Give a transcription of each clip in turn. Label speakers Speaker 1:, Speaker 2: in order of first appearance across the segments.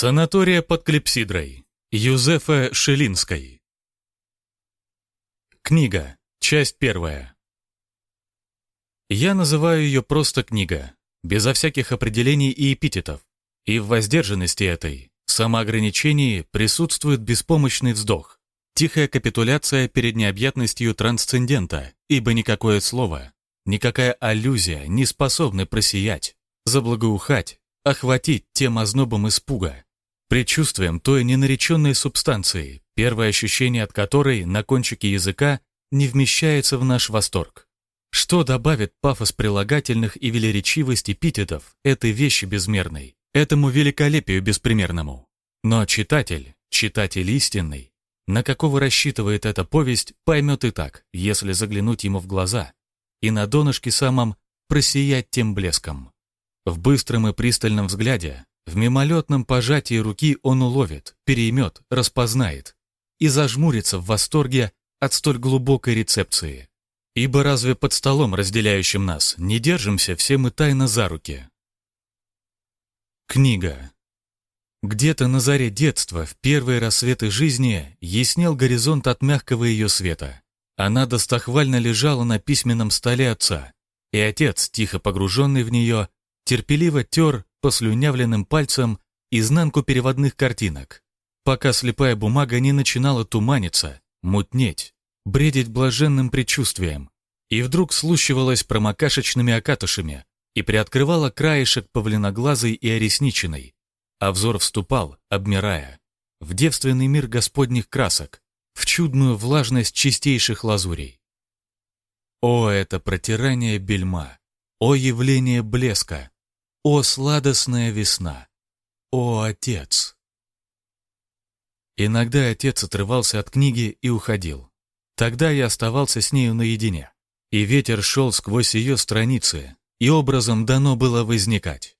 Speaker 1: Санатория под Клепсидрой. Юзефа Шелинской. Книга. Часть первая. Я называю ее просто книга, безо всяких определений и эпитетов. И в воздержанности этой, самоограничении присутствует беспомощный вздох, тихая капитуляция перед необъятностью трансцендента, ибо никакое слово, никакая аллюзия не способны просиять, заблагоухать, охватить тем ознобом испуга, предчувствием той ненареченной субстанции, первое ощущение от которой на кончике языка не вмещается в наш восторг. Что добавит пафос прилагательных и велеречивость эпитетов этой вещи безмерной, этому великолепию беспримерному? Но читатель, читатель истинный, на какого рассчитывает эта повесть, поймет и так, если заглянуть ему в глаза, и на донышке самом просиять тем блеском. В быстром и пристальном взгляде, в мимолетном пожатии руки он уловит, переймет, распознает и зажмурится в восторге от столь глубокой рецепции. Ибо разве под столом, разделяющим нас, не держимся все мы тайно за руки? Книга. Где-то на заре детства, в первые рассветы жизни, яснел горизонт от мягкого ее света. Она достохвально лежала на письменном столе отца, и отец, тихо погруженный в нее, терпеливо тер послюнявленным пальцем изнанку переводных картинок, пока слепая бумага не начинала туманиться, мутнеть, бредить блаженным предчувствием, и вдруг слущивалась промокашечными окатышами и приоткрывала краешек павлиноглазой иоресниченной, а взор вступал, обмирая, в девственный мир господних красок, в чудную влажность чистейших лазурей. О, это протирание бельма! О, явление блеска! О, сладостная весна! О, отец! Иногда отец отрывался от книги и уходил. Тогда я оставался с нею наедине. И ветер шел сквозь ее страницы, и образом дано было возникать.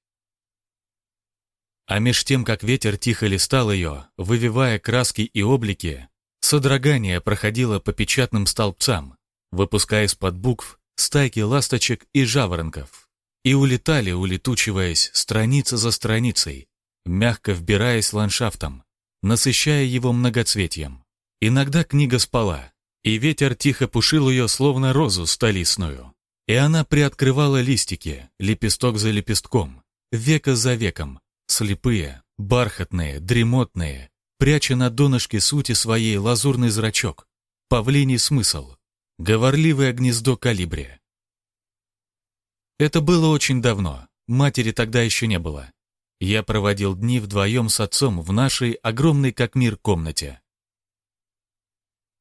Speaker 1: А меж тем, как ветер тихо листал ее, вывивая краски и облики, содрогание проходило по печатным столбцам, выпуская из-под букв стайки ласточек и жаворонков и улетали, улетучиваясь страница за страницей, мягко вбираясь ландшафтом, насыщая его многоцветием. Иногда книга спала, и ветер тихо пушил ее, словно розу столистную, и она приоткрывала листики, лепесток за лепестком, века за веком, слепые, бархатные, дремотные, пряча на донышке сути своей лазурный зрачок, павлиний смысл, говорливое гнездо калибре. Это было очень давно, матери тогда еще не было. Я проводил дни вдвоем с отцом в нашей огромной как мир комнате.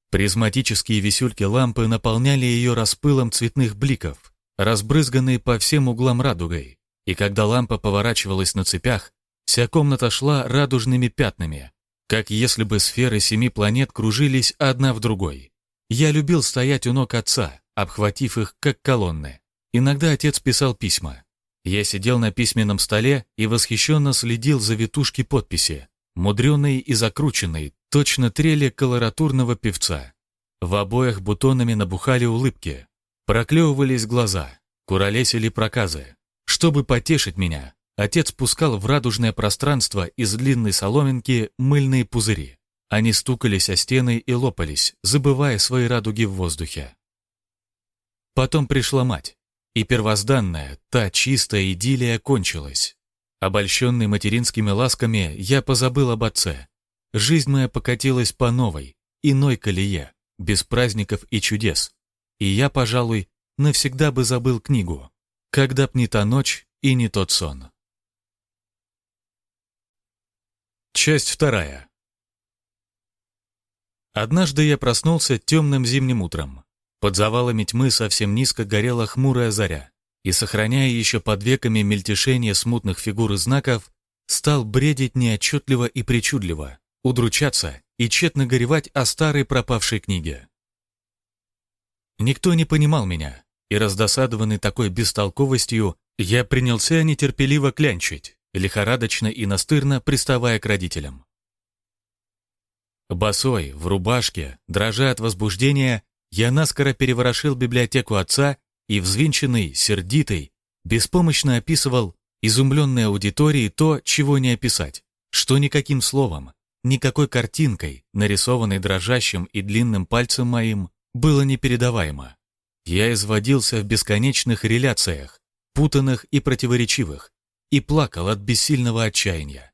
Speaker 1: Призматические висюльки лампы наполняли ее распылом цветных бликов, разбрызганные по всем углам радугой, и когда лампа поворачивалась на цепях, вся комната шла радужными пятнами, как если бы сферы семи планет кружились одна в другой. Я любил стоять у ног отца, обхватив их, как колонны. Иногда отец писал письма. Я сидел на письменном столе и восхищенно следил за витушки подписи, мудреные и закрученные, точно трели колоратурного певца. В обоях бутонами набухали улыбки, проклевывались глаза, куролесили проказы. Чтобы потешить меня, отец пускал в радужное пространство из длинной соломинки мыльные пузыри. Они стукались о стены и лопались, забывая свои радуги в воздухе. Потом пришла мать. И первозданная, та чистая идиллия кончилась. Обольщенный материнскими ласками, я позабыл об отце. Жизнь моя покатилась по новой, иной колее, без праздников и чудес. И я, пожалуй, навсегда бы забыл книгу, когда б не та ночь и не тот сон. Часть вторая. Однажды я проснулся темным зимним утром. Под завалами тьмы совсем низко горела хмурая заря, и, сохраняя еще под веками мельтешение смутных фигур и знаков, стал бредить неотчетливо и причудливо, удручаться и тщетно горевать о старой пропавшей книге. Никто не понимал меня, и раздосадованный такой бестолковостью, я принялся нетерпеливо клянчить, лихорадочно и настырно приставая к родителям. Босой, в рубашке, дрожа от возбуждения, я наскоро переворошил библиотеку отца и, взвинченный, сердитый, беспомощно описывал изумленной аудитории то, чего не описать, что никаким словом, никакой картинкой, нарисованной дрожащим и длинным пальцем моим, было непередаваемо. Я изводился в бесконечных реляциях, путанных и противоречивых, и плакал от бессильного отчаяния.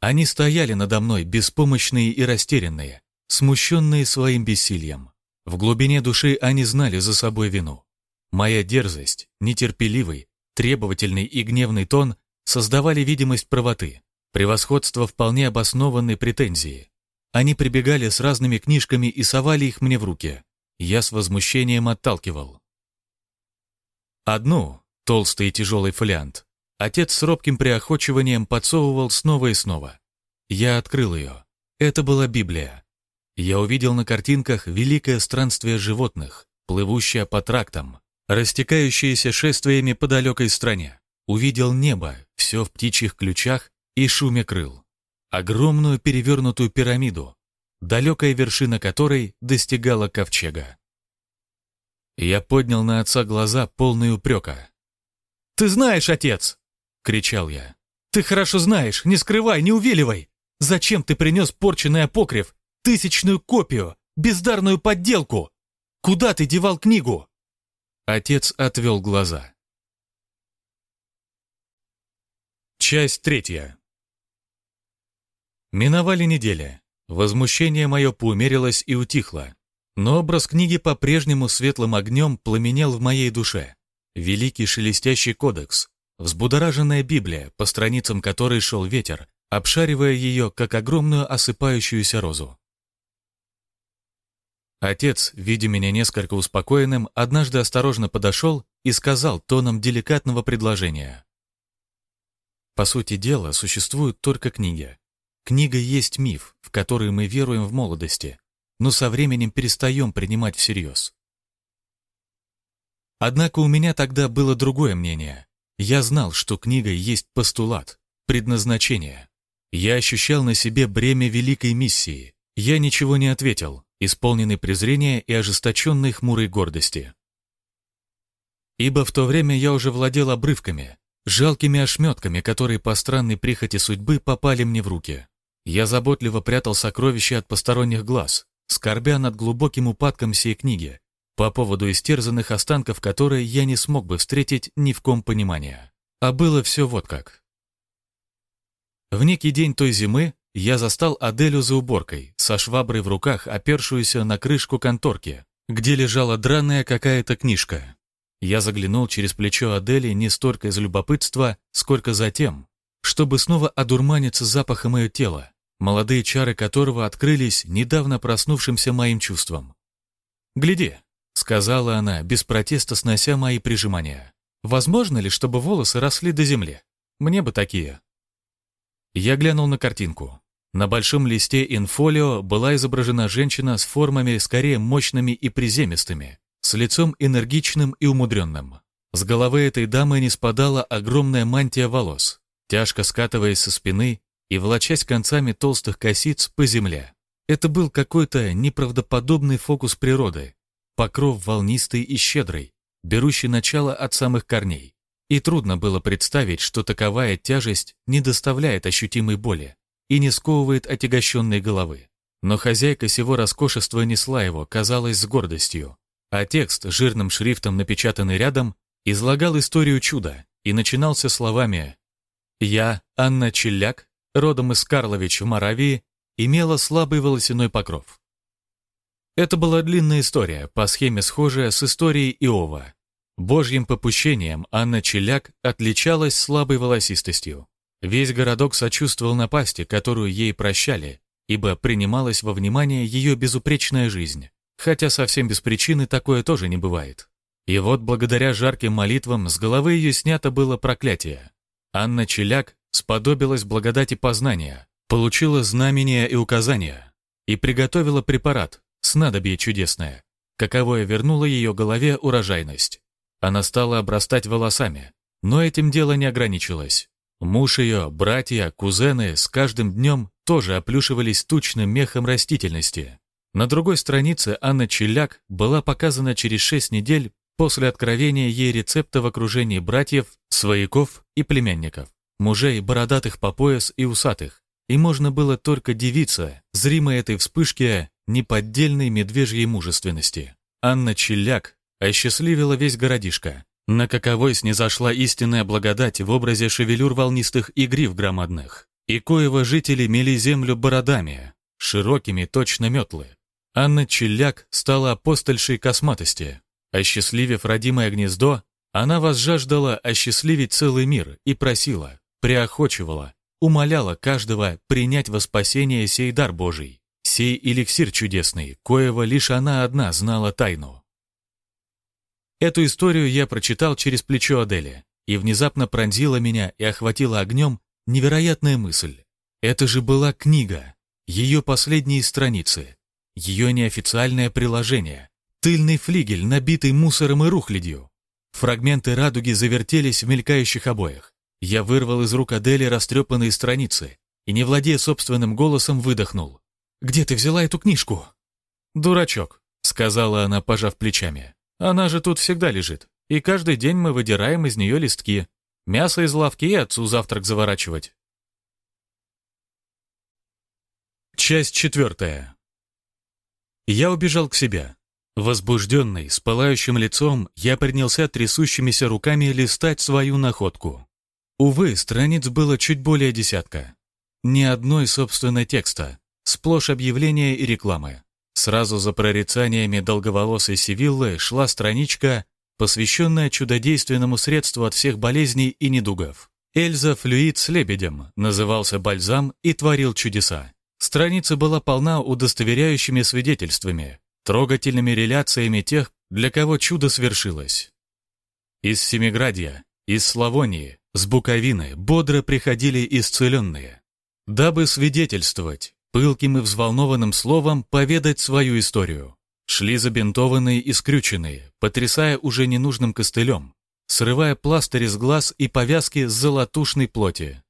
Speaker 1: Они стояли надо мной, беспомощные и растерянные, смущенные своим бессилием. В глубине души они знали за собой вину. Моя дерзость, нетерпеливый, требовательный и гневный тон создавали видимость правоты, превосходство вполне обоснованной претензии. Они прибегали с разными книжками и совали их мне в руки. Я с возмущением отталкивал. Одну, толстый и тяжелый фолиант, отец с робким приохочиванием подсовывал снова и снова. Я открыл ее. Это была Библия. Я увидел на картинках великое странствие животных, плывущее по трактам, растекающееся шествиями по далекой стране. Увидел небо, все в птичьих ключах и шуме крыл. Огромную перевернутую пирамиду, далекая вершина которой достигала ковчега. Я поднял на отца глаза, полные упрека. «Ты знаешь, отец!» — кричал я. «Ты хорошо знаешь, не скрывай, не увиливай! Зачем ты принес порченный апокриф, тысячную копию, бездарную подделку? Куда ты девал книгу?» Отец отвел глаза. Часть третья. Миновали недели. Возмущение мое поумерилось и утихло. Но образ книги по-прежнему светлым огнем пламенел в моей душе. Великий шелестящий кодекс, взбудораженная Библия, по страницам которой шел ветер, обшаривая ее, как огромную осыпающуюся розу. Отец, видя меня несколько успокоенным, однажды осторожно подошел и сказал тоном деликатного предложения. По сути дела, существуют только книги. Книга есть миф, в который мы веруем в молодости, но со временем перестаем принимать всерьез. Однако у меня тогда было другое мнение. Я знал, что книга есть постулат, предназначение. Я ощущал на себе бремя великой миссии. Я ничего не ответил, исполненный презрения и ожесточенной хмурой гордости. Ибо в то время я уже владел обрывками, жалкими ошметками, которые по странной прихоти судьбы попали мне в руки. Я заботливо прятал сокровища от посторонних глаз, скорбя над глубоким упадком всей книги, по поводу истерзанных останков которой я не смог бы встретить ни в ком понимания. А было все вот как. В некий день той зимы я застал Аделю за уборкой, со шваброй в руках, опершуюся на крышку конторки, где лежала драная какая-то книжка. Я заглянул через плечо Адели не столько из любопытства, сколько за тем, чтобы снова одурманиться запахом ее тела, молодые чары которого открылись недавно проснувшимся моим чувством. «Гляди», — сказала она, без протеста снося мои прижимания. «Возможно ли, чтобы волосы росли до земли? Мне бы такие». Я глянул на картинку. На большом листе инфолио была изображена женщина с формами скорее мощными и приземистыми, с лицом энергичным и умудренным. С головы этой дамы не спадала огромная мантия волос, тяжко скатываясь со спины и волочась концами толстых косиц по земле. Это был какой-то неправдоподобный фокус природы, покров волнистый и щедрый, берущий начало от самых корней. И трудно было представить, что таковая тяжесть не доставляет ощутимой боли и не сковывает отягощенной головы. Но хозяйка сего роскошества несла его, казалось, с гордостью, а текст, жирным шрифтом напечатанный рядом, излагал историю чуда и начинался словами «Я, Анна Челляк, родом из Карлович в Моравии, имела слабый волосяной покров». Это была длинная история, по схеме схожая с историей Иова. Божьим попущением Анна Челяк отличалась слабой волосистостью. Весь городок сочувствовал напасти, которую ей прощали, ибо принималась во внимание ее безупречная жизнь. Хотя совсем без причины такое тоже не бывает. И вот благодаря жарким молитвам с головы ее снято было проклятие. Анна Челяк сподобилась благодати познания, получила знамения и указания и приготовила препарат, снадобье чудесное, каковое вернуло ее голове урожайность. Она стала обрастать волосами, но этим дело не ограничилось. Муж ее, братья, кузены с каждым днем тоже оплюшивались тучным мехом растительности, на другой странице Анна Челяк была показана через шесть недель после откровения ей рецепта в окружении братьев, свояков и племянников. мужей бородатых по пояс и усатых, и можно было только дивиться, зримой этой вспышке неподдельной медвежьей мужественности. Анна Челяк осчастливила весь городишко, на каковой снизошла истинная благодать в образе шевелюр волнистых и гриф громадных, и коего жители мели землю бородами, широкими точно метлы. Анна Челяк стала апостольшей косматости. Осчастливив родимое гнездо, она возжаждала осчастливить целый мир и просила, приохочивала, умоляла каждого принять во спасение сей дар Божий, сей эликсир чудесный, коего лишь она одна знала тайну. Эту историю я прочитал через плечо Адели, и внезапно пронзила меня и охватила огнем невероятная мысль. Это же была книга, ее последние страницы, ее неофициальное приложение, тыльный флигель, набитый мусором и рухлядью. Фрагменты радуги завертелись в мелькающих обоях. Я вырвал из рук Адели растрепанные страницы и, не владея собственным голосом, выдохнул. «Где ты взяла эту книжку?» «Дурачок», — сказала она, пожав плечами. «Она же тут всегда лежит, и каждый день мы выдираем из нее листки. Мясо из лавки и отцу завтрак заворачивать». Часть четвертая. Я убежал к себе. Возбужденный, с пылающим лицом, я принялся трясущимися руками листать свою находку. Увы, страниц было чуть более десятка. Ни одной собственной текста, сплошь объявления и рекламы. Сразу за прорицаниями долговолосой Сивиллы шла страничка, посвященная чудодейственному средству от всех болезней и недугов. Эльза Флюид с лебедем назывался бальзам и творил чудеса. Страница была полна удостоверяющими свидетельствами, трогательными реляциями тех, для кого чудо свершилось. Из Семиградья, из Славонии, с Буковины бодро приходили исцеленные, дабы свидетельствовать, пылким и взволнованным словом поведать свою историю. Шли забинтованные и скрюченные, потрясая уже ненужным костылем, срывая пластыри с глаз и повязки с золотушной плоти.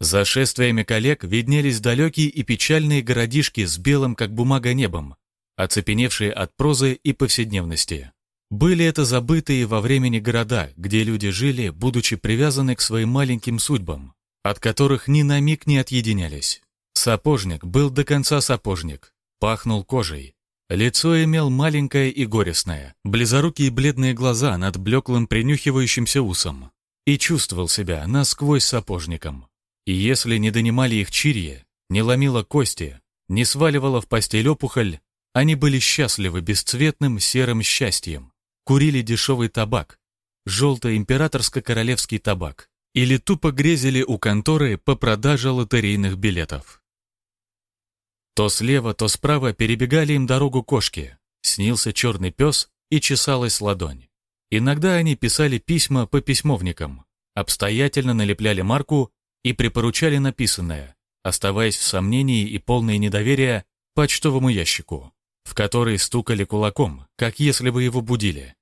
Speaker 1: За шествиями коллег виднелись далекие и печальные городишки с белым, как бумага, небом, оцепеневшие от прозы и повседневности. Были это забытые во времени города, где люди жили, будучи привязаны к своим маленьким судьбам, от которых ни на миг не отъединялись. Сапожник был до конца сапожник, пахнул кожей. Лицо имел маленькое и горестное, близорукие бледные глаза над блеклым принюхивающимся усом. И чувствовал себя насквозь сапожником. И если не донимали их чирье, не ломило кости, не сваливало в постель опухоль, они были счастливы бесцветным серым счастьем, курили дешевый табак, желтый императорско-королевский табак, или тупо грезили у конторы по продаже лотерейных билетов. То слева, то справа перебегали им дорогу кошки, снился черный пес и чесалась ладонь. Иногда они писали письма по письмовникам, обстоятельно налепляли марку и припоручали написанное, оставаясь в сомнении и полное недоверия почтовому ящику, в который стукали кулаком, как если бы его будили.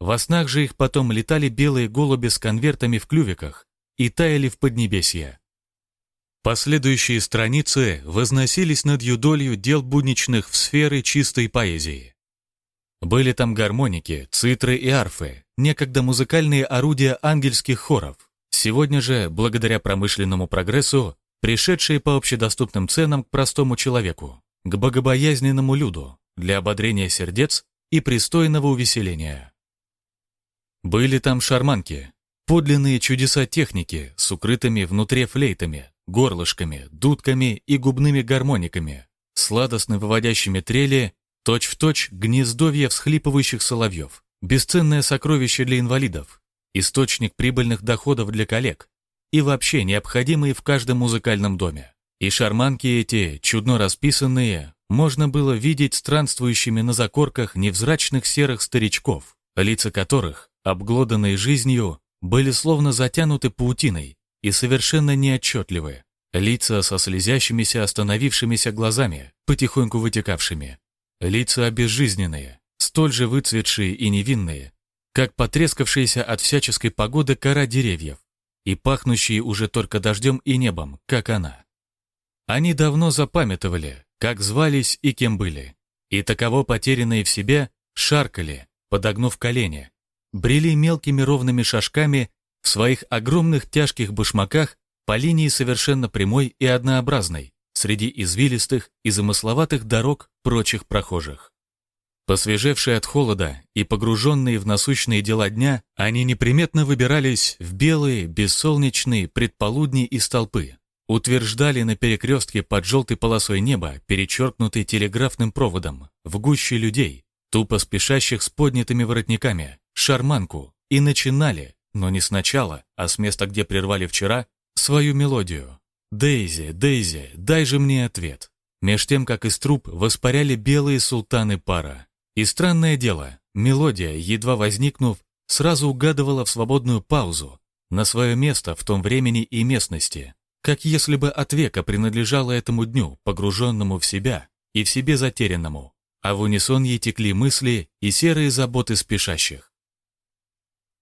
Speaker 1: Во снах же их потом летали белые голуби с конвертами в клювиках и таяли в поднебесье. Последующие страницы возносились над юдолью дел будничных в сферы чистой поэзии. Были там гармоники, цитры и арфы, некогда музыкальные орудия ангельских хоров, Сегодня же, благодаря промышленному прогрессу, пришедшие по общедоступным ценам к простому человеку, к богобоязненному люду, для ободрения сердец и пристойного увеселения. Были там шарманки, подлинные чудеса техники с укрытыми внутри флейтами, горлышками, дудками и губными гармониками, сладостно выводящими трели, точь-в-точь точь гнездовье всхлипывающих соловьев, бесценное сокровище для инвалидов, источник прибыльных доходов для коллег и вообще необходимые в каждом музыкальном доме. И шарманки эти, чудно расписанные, можно было видеть странствующими на закорках невзрачных серых старичков, лица которых, обглоданные жизнью, были словно затянуты паутиной и совершенно неотчетливы. Лица со слезящимися остановившимися глазами, потихоньку вытекавшими. Лица обезжизненные, столь же выцветшие и невинные, как потрескавшиеся от всяческой погоды кора деревьев и пахнущие уже только дождем и небом, как она. Они давно запамятовали, как звались и кем были, и таково потерянные в себе шаркали, подогнув колени, брели мелкими ровными шажками в своих огромных тяжких башмаках по линии совершенно прямой и однообразной, среди извилистых и замысловатых дорог прочих прохожих. Посвежевшие от холода и погруженные в насущные дела дня, они неприметно выбирались в белые, бессолнечные предполудни из толпы, утверждали на перекрестке под желтой полосой неба, перечеркнутой телеграфным проводом, в гуще людей, тупо спешащих с поднятыми воротниками, шарманку, и начинали, но не сначала, а с места, где прервали вчера, свою мелодию. «Дейзи, Дейзи, дай же мне ответ». Меж тем, как из труб воспаряли белые султаны пара. И странное дело, мелодия, едва возникнув, сразу угадывала в свободную паузу, на свое место в том времени и местности, как если бы от века принадлежала этому дню, погруженному в себя и в себе затерянному, а в унисон ей текли мысли и серые заботы спешащих.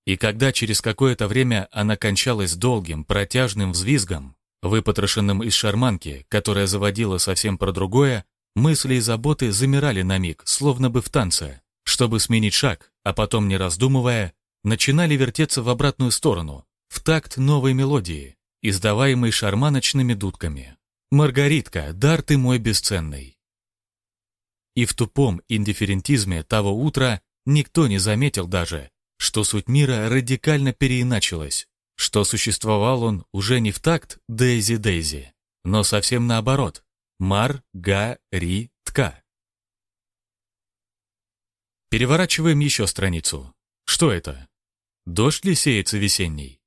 Speaker 1: И когда через какое-то время она кончалась долгим, протяжным взвизгом, выпотрошенным из шарманки, которая заводила совсем про другое, мысли и заботы замирали на миг, словно бы в танце, чтобы сменить шаг, а потом, не раздумывая, начинали вертеться в обратную сторону, в такт новой мелодии, издаваемой шарманочными дудками. «Маргаритка, дар ты мой бесценный». И в тупом индифферентизме того утра никто не заметил даже, что суть мира радикально переиначилась, что существовал он уже не в такт Дейзи-Дейзи, но совсем наоборот, Мар-га-ри-тка. Переворачиваем еще страницу. Что это? Дождь ли сеется весенний?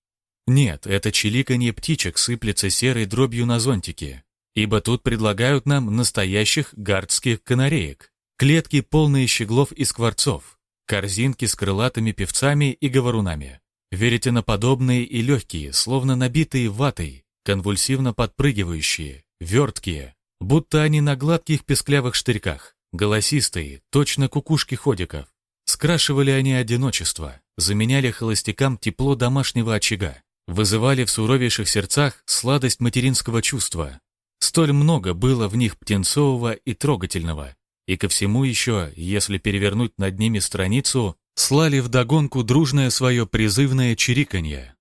Speaker 1: Нет, это чиликанье птичек сыплется серой дробью на зонтике, ибо тут предлагают нам настоящих гардских канареек, клетки, полные щеглов и скворцов, корзинки с крылатыми певцами и говорунами, веретеноподобные и легкие, словно набитые ватой, конвульсивно подпрыгивающие, верткие, будто они на гладких песклявых штырьках, голосистые, точно кукушки ходиков. Скрашивали они одиночество, заменяли холостякам тепло домашнего очага, вызывали в суровейших сердцах сладость материнского чувства. Столь много было в них птенцового и трогательного, и ко всему еще, если перевернуть над ними страницу, слали вдогонку дружное свое призывное чириканье.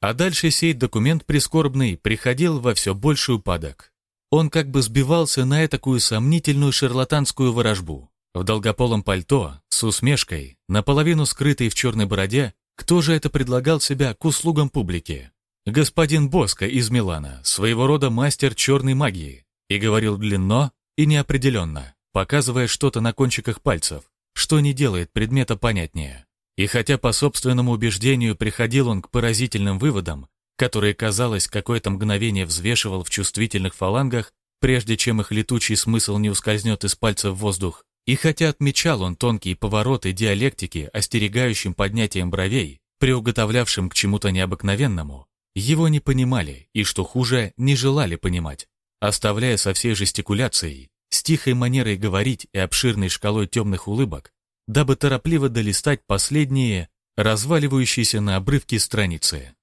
Speaker 1: А дальше сей документ прискорбный приходил во все больший упадок. Он как бы сбивался на этакую сомнительную шарлатанскую ворожбу. В долгополом пальто, с усмешкой, наполовину скрытой в черной бороде, кто же это предлагал себя к услугам публики? Господин Боско из Милана, своего рода мастер черной магии, и говорил длинно и неопределенно, показывая что-то на кончиках пальцев, что не делает предмета понятнее. И хотя по собственному убеждению приходил он к поразительным выводам, которые, казалось, какое-то мгновение взвешивал в чувствительных фалангах, прежде чем их летучий смысл не ускользнет из пальца в воздух, и хотя отмечал он тонкие повороты диалектики, остерегающим поднятием бровей, приуготовлявшим к чему-то необыкновенному, его не понимали и, что хуже, не желали понимать, оставляя со всей жестикуляцией, с тихой манерой говорить и обширной шкалой темных улыбок, дабы торопливо долистать последние, разваливающиеся на обрывки страницы.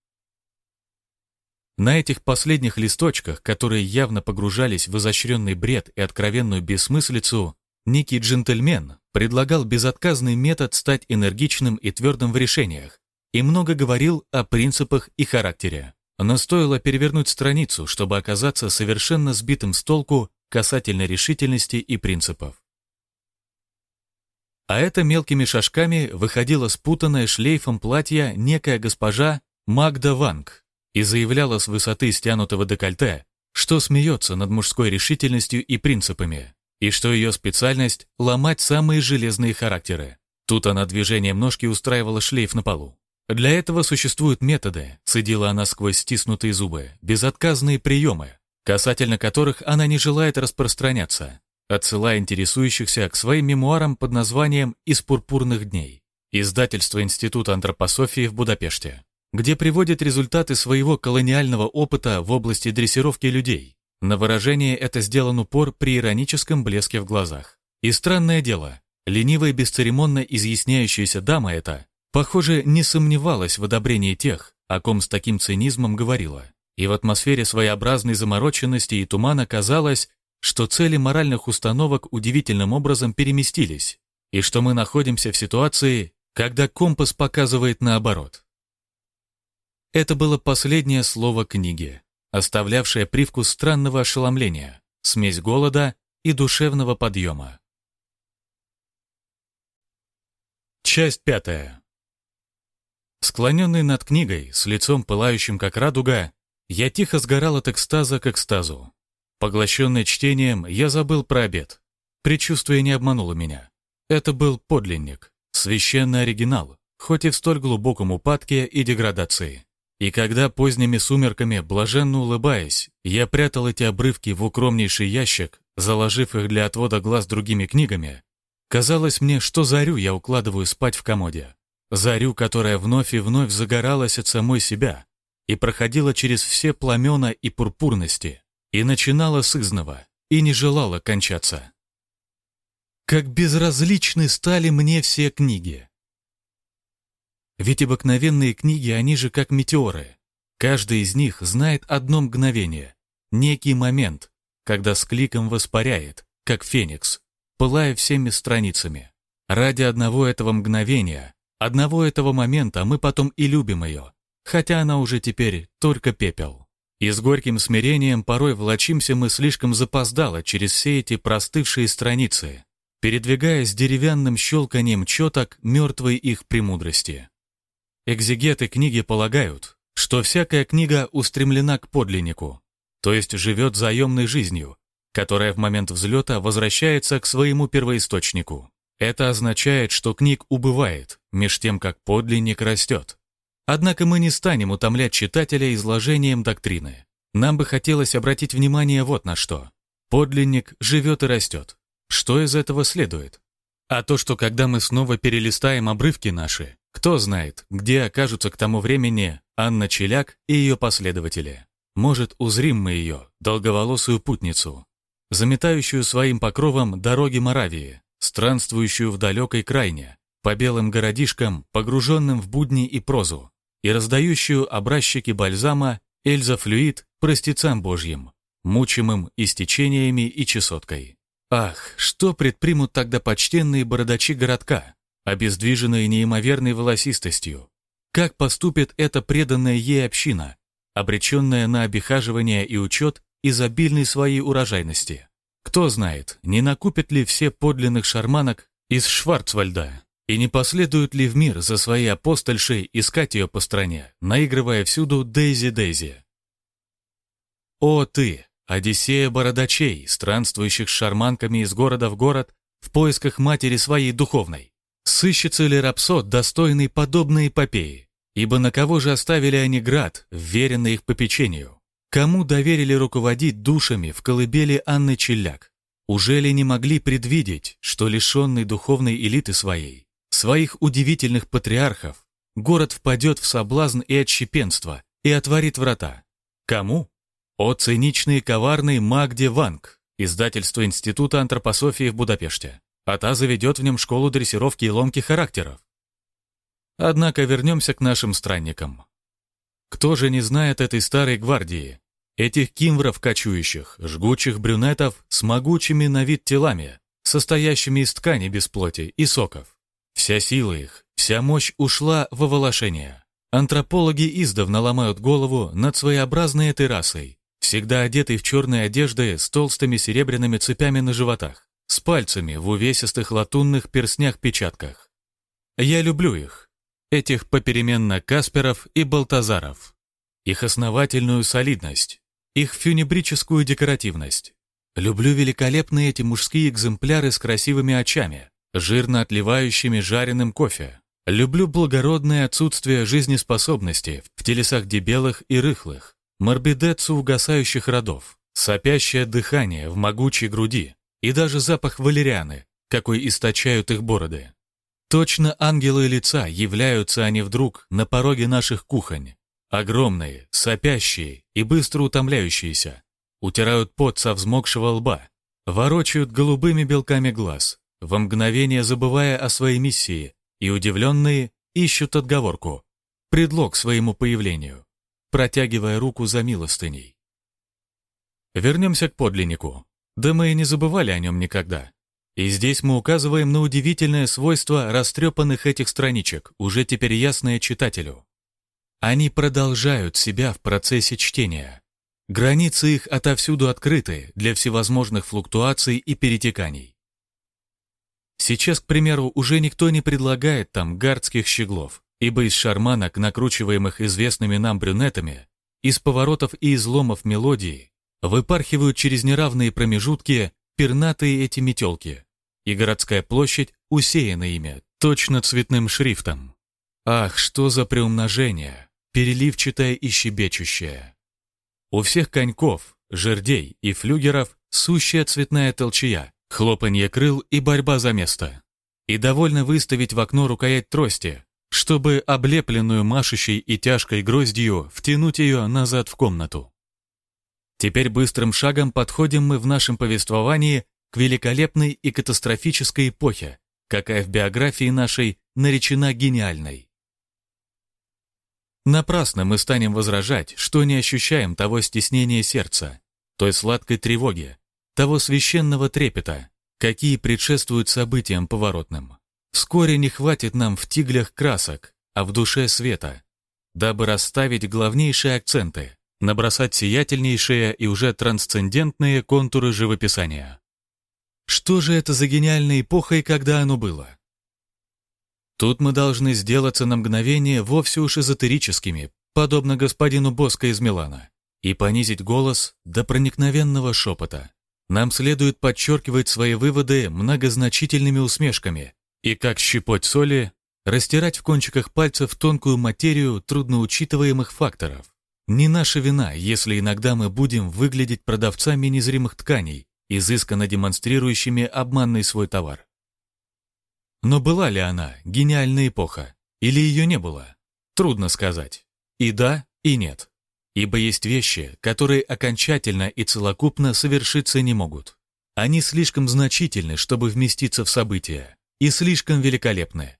Speaker 1: На этих последних листочках, которые явно погружались в изощренный бред и откровенную бессмыслицу, некий джентльмен предлагал безотказный метод стать энергичным и твердым в решениях и много говорил о принципах и характере. Но стоило перевернуть страницу, чтобы оказаться совершенно сбитым с толку касательно решительности и принципов. А это мелкими шажками выходила спутанная шлейфом платья некая госпожа Магда Ванг и заявляла с высоты стянутого декольте, что смеется над мужской решительностью и принципами, и что ее специальность — ломать самые железные характеры. Тут она движением ножки устраивала шлейф на полу. Для этого существуют методы, цедила она сквозь стиснутые зубы, безотказные приемы, касательно которых она не желает распространяться, отсылая интересующихся к своим мемуарам под названием «Из пурпурных дней» издательство Института антропософии в Будапеште, где приводит результаты своего колониального опыта в области дрессировки людей. На выражение это сделан упор при ироническом блеске в глазах. И странное дело, ленивая бесцеремонно изъясняющаяся дама эта, похоже, не сомневалась в одобрении тех, о ком с таким цинизмом говорила. И в атмосфере своеобразной замороченности и тумана казалось, что цели моральных установок удивительным образом переместились, и что мы находимся в ситуации, когда компас показывает наоборот. Это было последнее слово книги, оставлявшее привкус странного ошеломления, смесь голода и душевного подъема. Часть пятая. Склоненный над книгой, с лицом пылающим как радуга, я тихо сгорал от экстаза к экстазу. Поглощенный чтением, я забыл про обед. Предчувствие не обмануло меня. Это был подлинник, священный оригинал, хоть и в столь глубоком упадке и деградации. И когда поздними сумерками, блаженно улыбаясь, я прятал эти обрывки в укромнейший ящик, заложив их для отвода глаз другими книгами, казалось мне, что зарю я укладываю спать в комоде. Зарю, которая вновь и вновь загоралась от самой себя и проходила через все пламена и пурпурности, и начинала с изного, и не желала кончаться. Как безразличны стали мне все книги. Ведь обыкновенные книги, они же как метеоры. Каждый из них знает одно мгновение, некий момент, когда с кликом воспаряет, как феникс, пылая всеми страницами. Ради одного этого мгновения, одного этого момента мы потом и любим ее, хотя она уже теперь только пепел. И с горьким смирением порой влачимся мы слишком запоздало через все эти простывшие страницы, передвигаясь деревянным щелканием четок мертвой их премудрости. Экзегеты книги полагают, что всякая книга устремлена к подлиннику, то есть живет заемной жизнью, которая в момент взлета возвращается к своему первоисточнику. Это означает, что книг убывает, меж тем, как подлинник растет. Однако мы не станем утомлять читателя изложением доктрины. Нам бы хотелось обратить внимание вот на что. Подлинник живет и растет. Что из этого следует? А то, что когда мы снова перелистаем обрывки наши, кто знает, где окажутся к тому времени Анна Челяк и ее последователи. Может, узрим мы ее, долговолосую путницу, заметающую своим покровом дороги Моравии, странствующую в далекой крайне, по белым городишкам, погруженным в будни и прозу, и раздающую образчики бальзама Эльза Флюид простецам божьим, мучимым истечениями и чесоткой. Ах, что предпримут тогда почтенные бородачи городка, обездвиженные неимоверной волосистостью? Как поступит эта преданная ей община, обреченная на обихаживание и учет изобильной своей урожайности? Кто знает, не накупят ли все подлинных шарманок из Шварцвальда, и не последуют ли в мир за своей апостольшей искать ее по стране, наигрывая всюду Дейзи-Дейзи? О ты, Одиссея бородачей, странствующих с шарманками из города в город в поисках матери своей духовной. Сыщется ли рапсод, достойный подобной эпопеи? Ибо на кого же оставили они град, вверенный их попечению? Кому доверили руководить душами в колыбели Анны Челяк? Уже ли не могли предвидеть, что лишенный духовной элиты своей, своих удивительных патриархов, город впадет в соблазн и отщепенство и отворит врата. Кому? О циничный и коварный Магде Ванг, издательство Института антропософии в Будапеште. А та заведет в нем школу дрессировки и ломки характеров. Однако вернемся к нашим странникам. Кто же не знает этой старой гвардии, этих кимвров кочующих, жгучих брюнетов с могучими на вид телами, состоящими из ткани без плоти и соков? Вся сила их, вся мощь ушла в оволошение. Антропологи издавна ломают голову над своеобразной этой расой, всегда одетой в черные одежды с толстыми серебряными цепями на животах, с пальцами в увесистых латунных перстнях-печатках. Я люблю их, этих попеременно Касперов и Балтазаров, их основательную солидность, их фюнебрическую декоративность. Люблю великолепные эти мужские экземпляры с красивыми очами, жирно отливающими жареным кофе. Люблю благородное отсутствие жизнеспособности в телесах дебелых и рыхлых, морбидецу угасающих родов, сопящее дыхание в могучей груди и даже запах валерианы, какой источают их бороды. Точно ангелы лица являются они вдруг на пороге наших кухонь. Огромные, сопящие и быстро утомляющиеся. Утирают пот со взмокшего лба, ворочают голубыми белками глаз, во мгновение забывая о своей миссии, и удивленные ищут отговорку, предлог своему появлению, протягивая руку за милостыней. Вернемся к подлиннику. Да мы и не забывали о нем никогда. И здесь мы указываем на удивительное свойство растрепанных этих страничек, уже теперь ясное читателю. Они продолжают себя в процессе чтения. Границы их отовсюду открыты для всевозможных флуктуаций и перетеканий. Сейчас, к примеру, уже никто не предлагает там гардских щеглов, ибо из шарманок, накручиваемых известными нам брюнетами, из поворотов и изломов мелодии, выпархивают через неравные промежутки пернатые эти метелки, и городская площадь усеяна ими, точно цветным шрифтом. Ах, что за приумножение, переливчатое и щебечущее. У всех коньков, жердей и флюгеров сущая цветная толчья, хлопанье крыл и борьба за место. И довольно выставить в окно рукоять трости, чтобы облепленную машущей и тяжкой гроздью втянуть ее назад в комнату. Теперь быстрым шагом подходим мы в нашем повествовании к великолепной и катастрофической эпохе, какая в биографии нашей наречена гениальной. Напрасно мы станем возражать, что не ощущаем того стеснения сердца, той сладкой тревоги, того священного трепета, какие предшествуют событиям поворотным. Вскоре не хватит нам в тиглях красок, а в душе света, дабы расставить главнейшие акценты, набросать сиятельнейшие и уже трансцендентные контуры живописания. Что же это за гениальная эпоха и когда оно было? Тут мы должны сделаться на мгновение вовсе уж эзотерическими, подобно господину Боско из Милана, и понизить голос до проникновенного шепота. Нам следует подчеркивать свои выводы многозначительными усмешками и, как щепоть соли, растирать в кончиках пальцев тонкую материю трудноучитываемых факторов. Не наша вина, если иногда мы будем выглядеть продавцами незримых тканей, изысканно демонстрирующими обманный свой товар. Но была ли она гениальная эпоха, или ее не было? Трудно сказать. И да, и нет. Ибо есть вещи, которые окончательно и целокупно совершиться не могут. Они слишком значительны, чтобы вместиться в события, и слишком великолепны.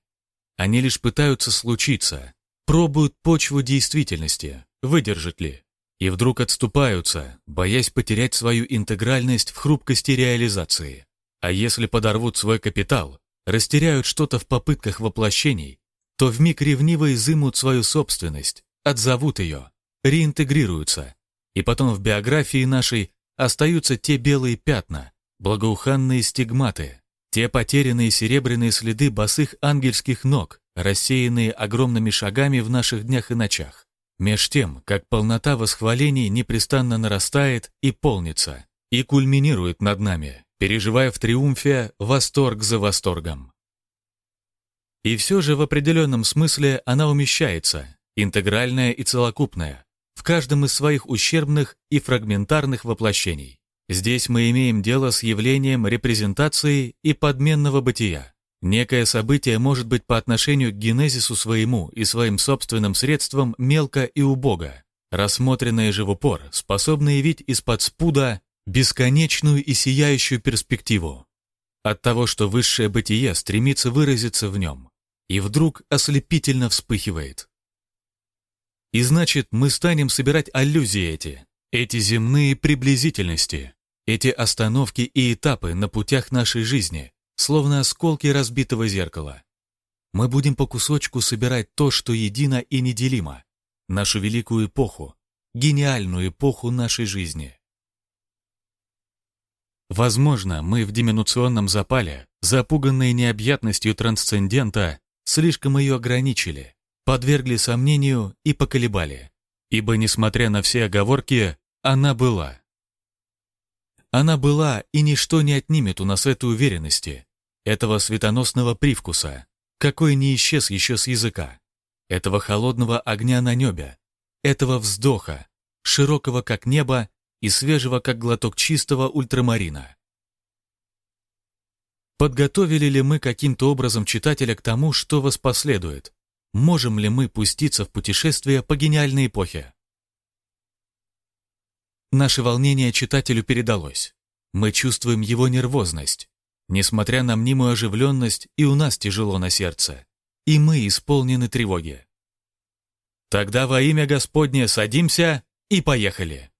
Speaker 1: Они лишь пытаются случиться, пробуют почву действительности, выдержит ли и вдруг отступаются, боясь потерять свою интегральность в хрупкости реализации. А если подорвут свой капитал, растеряют что-то в попытках воплощений, то вмиг ревниво изымут свою собственность, отзовут ее, реинтегрируются, и потом в биографии нашей остаются те белые пятна, благоуханные стигматы, те потерянные серебряные следы босых ангельских ног, рассеянные огромными шагами в наших днях и ночах. Меж тем, как полнота восхвалений непрестанно нарастает и полнится, и кульминирует над нами, переживая в триумфе восторг за восторгом. И все же в определенном смысле она умещается, интегральная и целокупная, в каждом из своих ущербных и фрагментарных воплощений. Здесь мы имеем дело с явлением репрезентации и подменного бытия, Некое событие может быть по отношению к генезису своему и своим собственным средствам мелко и убого, рассмотренное же в упор, способно явить из-под спуда бесконечную и сияющую перспективу. От того, что высшее бытие стремится выразиться в нем, и вдруг ослепительно вспыхивает. И значит, мы станем собирать аллюзии эти, эти земные приблизительности, эти остановки и этапы на путях нашей жизни – словно осколки разбитого зеркала. Мы будем по кусочку собирать то, что едино и неделимо, нашу великую эпоху, гениальную эпоху нашей жизни. Возможно, мы в диминуционном запале, запуганные необъятностью трансцендента, слишком ее ограничили, подвергли сомнению и поколебали, ибо, несмотря на все оговорки, она была. Она была, и ничто не отнимет у нас этой уверенности, этого светоносного привкуса, какой не исчез еще с языка, этого холодного огня на небе, этого вздоха, широкого как небо и свежего как глоток чистого ультрамарина. Подготовили ли мы каким-то образом читателя к тому, что воспоследует? Можем ли мы пуститься в путешествие по гениальной эпохе? Наше волнение читателю передалось. Мы чувствуем его нервозность. Несмотря на мнимую оживленность, и у нас тяжело на сердце. И мы исполнены тревоги. Тогда во имя Господне садимся и поехали.